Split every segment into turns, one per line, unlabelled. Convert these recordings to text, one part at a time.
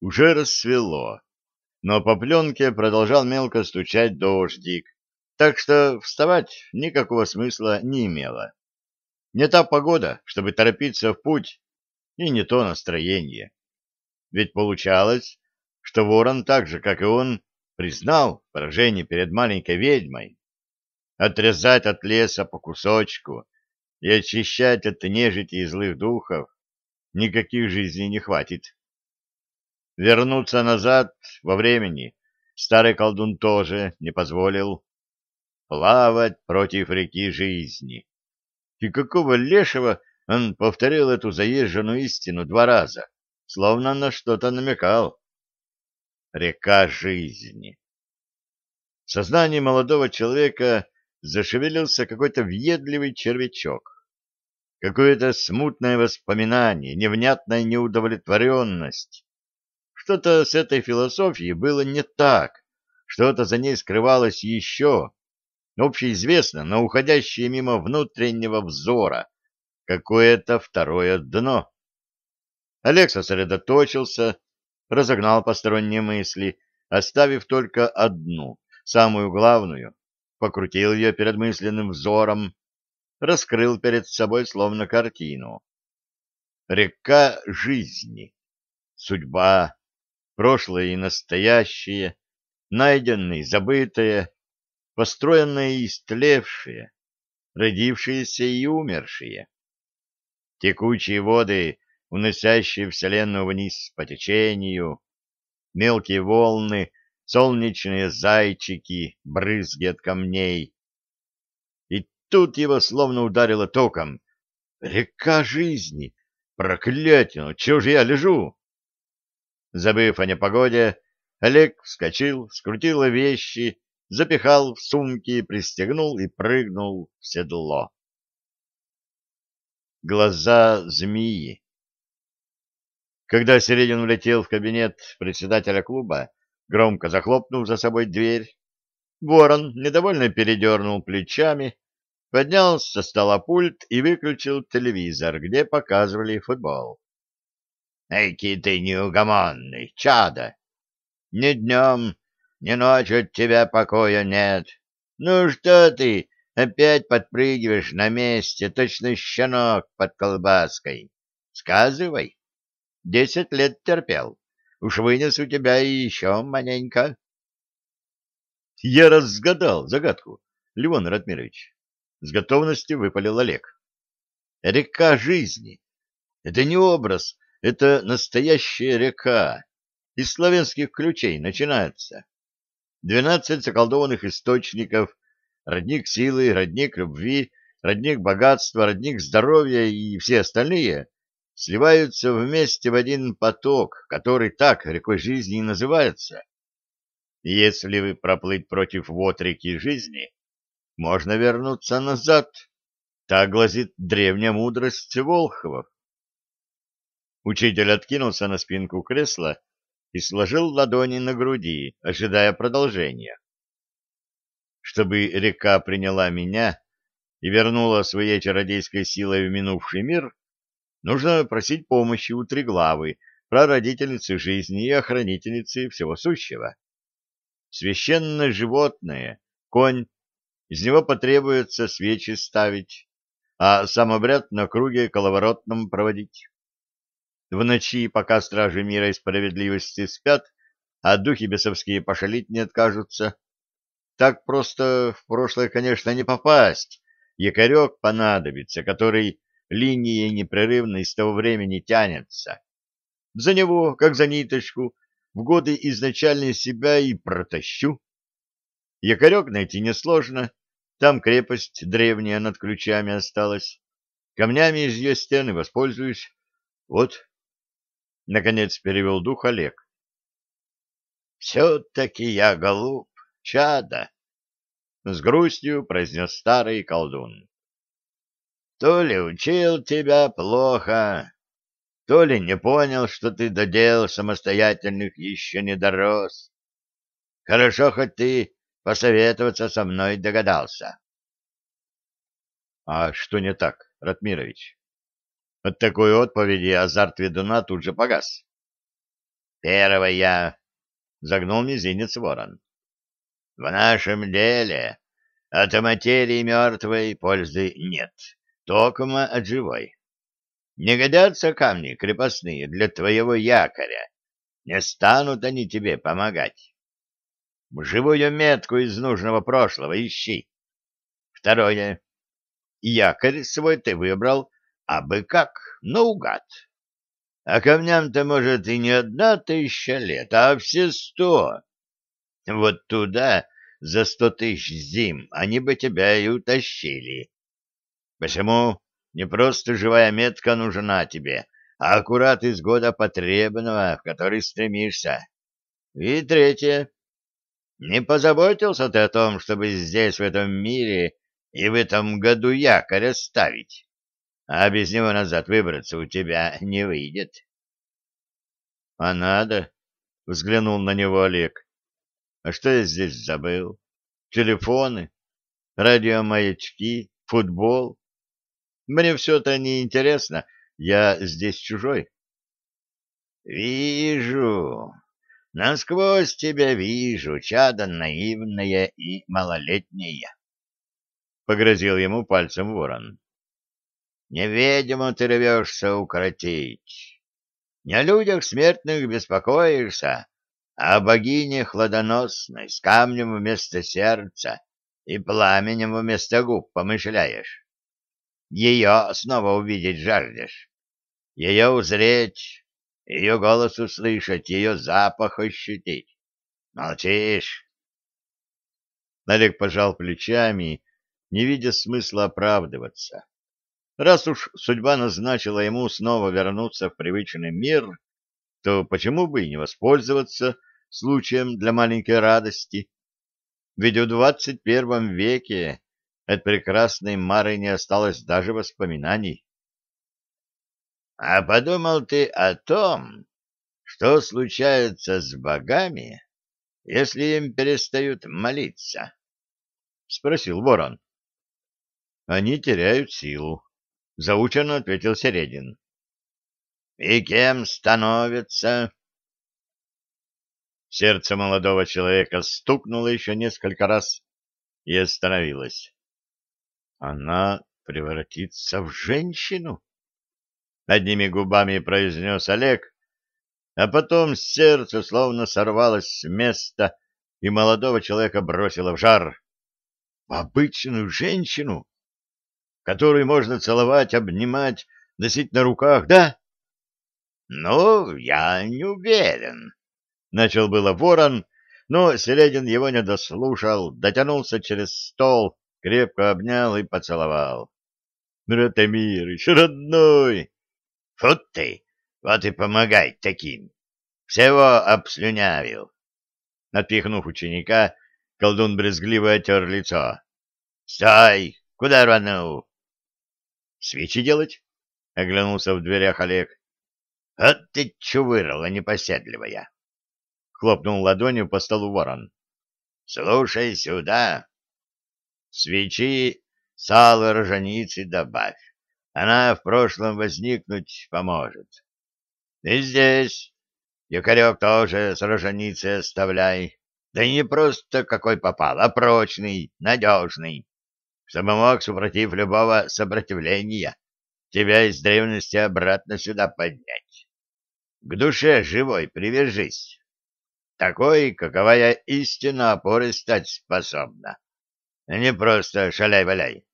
Уже рассвело, но по пленке продолжал мелко стучать дождик, так что вставать никакого смысла не имело. Не та погода, чтобы торопиться в путь, и не то настроение. Ведь получалось, что ворон так же, как и он, признал поражение перед маленькой ведьмой. Отрезать от леса по кусочку и очищать от нежити и злых духов никаких жизней не хватит. Вернуться назад во времени старый колдун тоже не позволил плавать против реки жизни. И какого лешего он повторил эту заезженную истину два раза, словно на что-то намекал. Река жизни. В сознании молодого человека зашевелился какой-то въедливый червячок. Какое-то смутное воспоминание, невнятная неудовлетворенность. Что-то с этой философией было не так, что-то за ней скрывалось еще, общеизвестно, но уходящее мимо внутреннего взора, какое-то второе дно. Олег сосредоточился, разогнал посторонние мысли, оставив только одну, самую главную, покрутил ее перед мысленным взором, раскрыл перед собой словно картину. Река жизни, судьба, прошлое и настоящее, найденное и забытое, построенное и истлевшее, родившиеся и умершие. Текучие воды, уносящие Вселенную вниз по течению, мелкие волны, солнечные зайчики, брызги от камней. И тут его словно ударило током. Река жизни! Проклятие! Ну, чего же я лежу? Забыв о непогоде, Олег вскочил, скрутил вещи, запихал в сумки, пристегнул и прыгнул в седло. Глаза змеи Когда Середин влетел в кабинет председателя клуба, громко захлопнув за собой дверь, ворон недовольно передернул плечами, поднял со стола пульт и выключил телевизор, где показывали футбол. Эки ты неугомонный, чада! Ни днем, ни ночью от тебя покоя нет. Ну что ты, опять подпрыгиваешь на месте, точно щенок под колбаской? Сказывай. Десять лет терпел. Уж вынес у тебя и еще маленько. Я разгадал загадку, Левон Ратмирович. С готовностью выпалил Олег. Река жизни. Это не образ, это настоящая река. Из славянских ключей начинается. Двенадцать заколдованных источников, родник силы, родник любви, родник богатства, родник здоровья и все остальные сливаются вместе в один поток, который так рекой жизни называется. Если вы проплыть против вод реки жизни, можно вернуться назад. Так гласит древняя мудрость Волховов. Учитель откинулся на спинку кресла и сложил ладони на груди, ожидая продолжения. Чтобы река приняла меня и вернула своей чародейской силой в минувший мир, нужно просить помощи у Триглавы, прародительницы жизни и охранительницы всего сущего. Священное животное, конь, из него потребуется свечи ставить, а сам обряд на круге коловоротном проводить. В ночи, пока стражи мира и справедливости спят, а духи бесовские пошалить не откажутся. Так просто в прошлое, конечно, не попасть. Якорек понадобится, который линией непрерывно из того времени тянется. За него, как за ниточку, в годы изначальной себя и протащу. Якорек найти несложно, там крепость древняя над ключами осталась. Камнями из ее стены воспользуюсь. Вот Наконец перевел дух Олег. «Все-таки я голуб, чада!» — с грустью произнес старый колдун. «То ли учил тебя плохо, то ли не понял, что ты до дел самостоятельных еще не дорос. Хорошо, хоть ты посоветоваться со мной догадался». «А что не так, Ратмирович?» От такой отповеди азарт ведуна тут же погас. Первая, — загнул мизинец ворон. В нашем деле от материи мертвой пользы нет, токма от живой. Не годятся камни крепостные для твоего якоря, не станут они тебе помогать. Живую метку из нужного прошлого ищи. Второе. Якорь свой ты выбрал, а бы как, наугад. А камням-то, может, и не одна тысяча лет, а все сто. Вот туда за сто тысяч зим они бы тебя и утащили. Почему не просто живая метка нужна тебе, а аккурат из года потребного, в который стремишься? И третье. Не позаботился ты о том, чтобы здесь, в этом мире и в этом году якорь оставить, а без него назад выбраться у тебя не выйдет. — А надо? — взглянул на него Олег. А что я здесь забыл? Телефоны, радиомаячки, футбол. Мне все это не интересно. Я здесь чужой. Вижу. Насквозь тебя вижу, чадо наивное и малолетнее. Погрозил ему пальцем ворон. Неведомо ты рвешься укротить. Не о людях смертных беспокоишься, а богине хладоносной с камнем вместо сердца и пламенем вместо губ помышляешь. Ее снова увидеть жаждешь, ее узреть, ее голос услышать, ее запах ощутить. Молчишь. Налег пожал плечами, не видя смысла оправдываться. Раз уж судьба назначила ему снова вернуться в привычный мир, то почему бы и не воспользоваться случаем для маленькой радости. Ведь в двадцать первом веке от прекрасной Мары не осталось даже воспоминаний. — А подумал ты о том, что случается с богами, если им перестают молиться? — спросил ворон. — Они теряют силу, — заученно ответил Середин. — И кем становятся? Сердце молодого человека стукнуло еще несколько раз и остановилось. Она превратится в женщину? Одними губами произнес Олег, а потом сердце словно сорвалось с места, и молодого человека бросило в жар. В обычную женщину, которую можно целовать, обнимать, носить на руках, да? Ну, я не уверен, Начал было ворон, но Селедин его не дослушал, дотянулся через стол, крепко обнял и поцеловал. — Ратомирыч, родной! — Фу ты! Вот и помогай таким! Всего обслюнявил! Отпихнув ученика, колдун брезгливо отер лицо. — Стой! Куда рванул? — Свечи делать? — оглянулся в дверях Олег. — Вот ты чувырла непоседливая! хлопнул ладонью по столу ворон. Слушай сюда. Свечи сало роженицы добавь. Она в прошлом возникнуть поможет. И здесь якорек тоже с роженицей оставляй. Да не просто какой попал, а прочный, надежный, чтобы мог, супротив любого сопротивления, тебя из древности обратно сюда поднять. К душе живой привяжись такой, каковая истинно опорой стать способна. Не просто шаляй-валяй.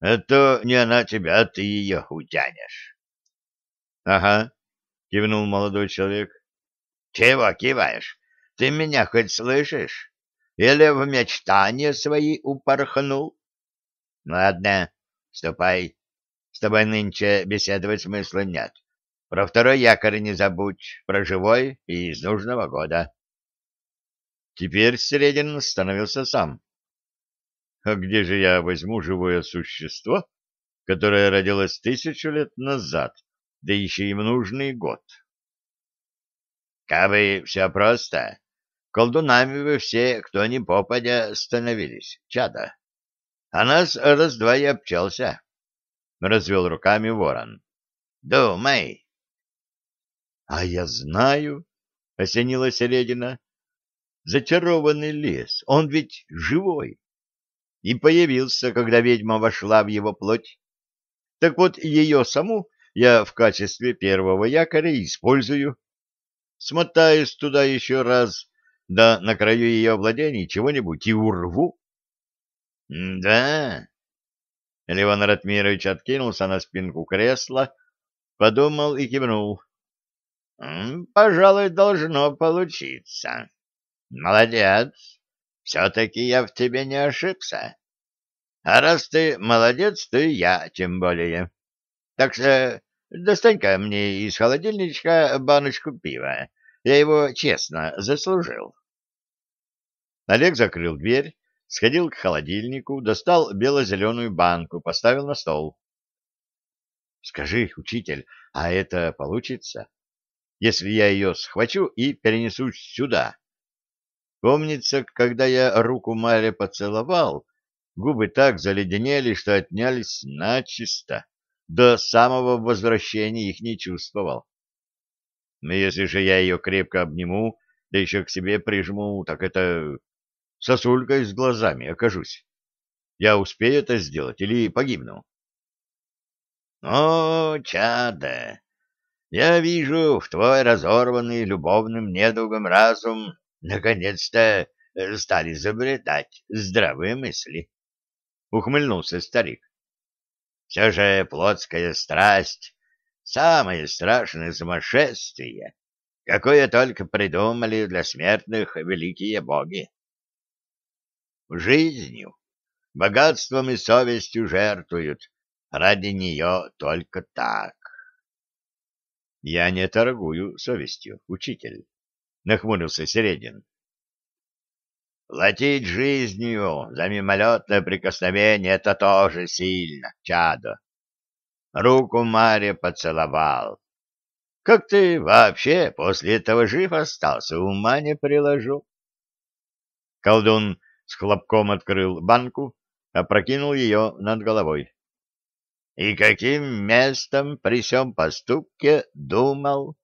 А то не она тебя, а ты ее утянешь. — Ага, — кивнул молодой человек. — Чего киваешь? Ты меня хоть слышишь? Или в мечтания свои упорхнул? — Ладно, ступай. С тобой нынче беседовать смысла нет. Про второй якорь не забудь, про живой и из нужного года. Теперь Середин становился сам. А где же я возьму живое существо, которое родилось тысячу лет назад, да еще и в нужный год? Кабы все просто, колдунами вы все, кто ни попадя, становились, чада. А нас раз-два и обчался, — развел руками ворон. — Думай. — А я знаю, — осенила Середина. «Зачарованный лес, он ведь живой. И появился, когда ведьма вошла в его плоть. Так вот, ее саму я в качестве первого якоря использую. Смотаюсь туда еще раз, да на краю ее владений чего-нибудь и урву». «Да?» Леван Ратмирович откинулся на спинку кресла, подумал и кивнул. Пожалуй, должно получиться. Молодец. Все-таки я в тебе не ошибся. А раз ты молодец, то и я тем более. Так что достань-ка мне из холодильничка баночку пива. Я его честно заслужил. Олег закрыл дверь, сходил к холодильнику, достал бело-зеленую банку, поставил на стол. — Скажи, учитель, а это получится? если я ее схвачу и перенесу сюда. Помнится, когда я руку Маре поцеловал, губы так заледенели, что отнялись начисто. До самого возвращения их не чувствовал. Но если же я ее крепко обниму, да еще к себе прижму, так это сосулькой с глазами окажусь. Я успею это сделать или погибну? — О, чадо! Я вижу, в твой разорванный любовным недугом разум наконец-то э, стали изобретать здравые мысли. Ухмыльнулся старик. Все же плотская страсть — самое страшное сумасшествие, какое только придумали для смертных великие боги. Жизнью, богатством и совестью жертвуют, ради нее только так. Я не торгую совестью, учитель, — нахмурился Середин. Платить жизнью за мимолетное прикосновение — это тоже сильно, чадо. Руку Маре поцеловал. Как ты вообще после этого жив остался, ума не приложу. Колдун с хлопком открыл банку, опрокинул ее над головой. И каким местом при всем поступке думал?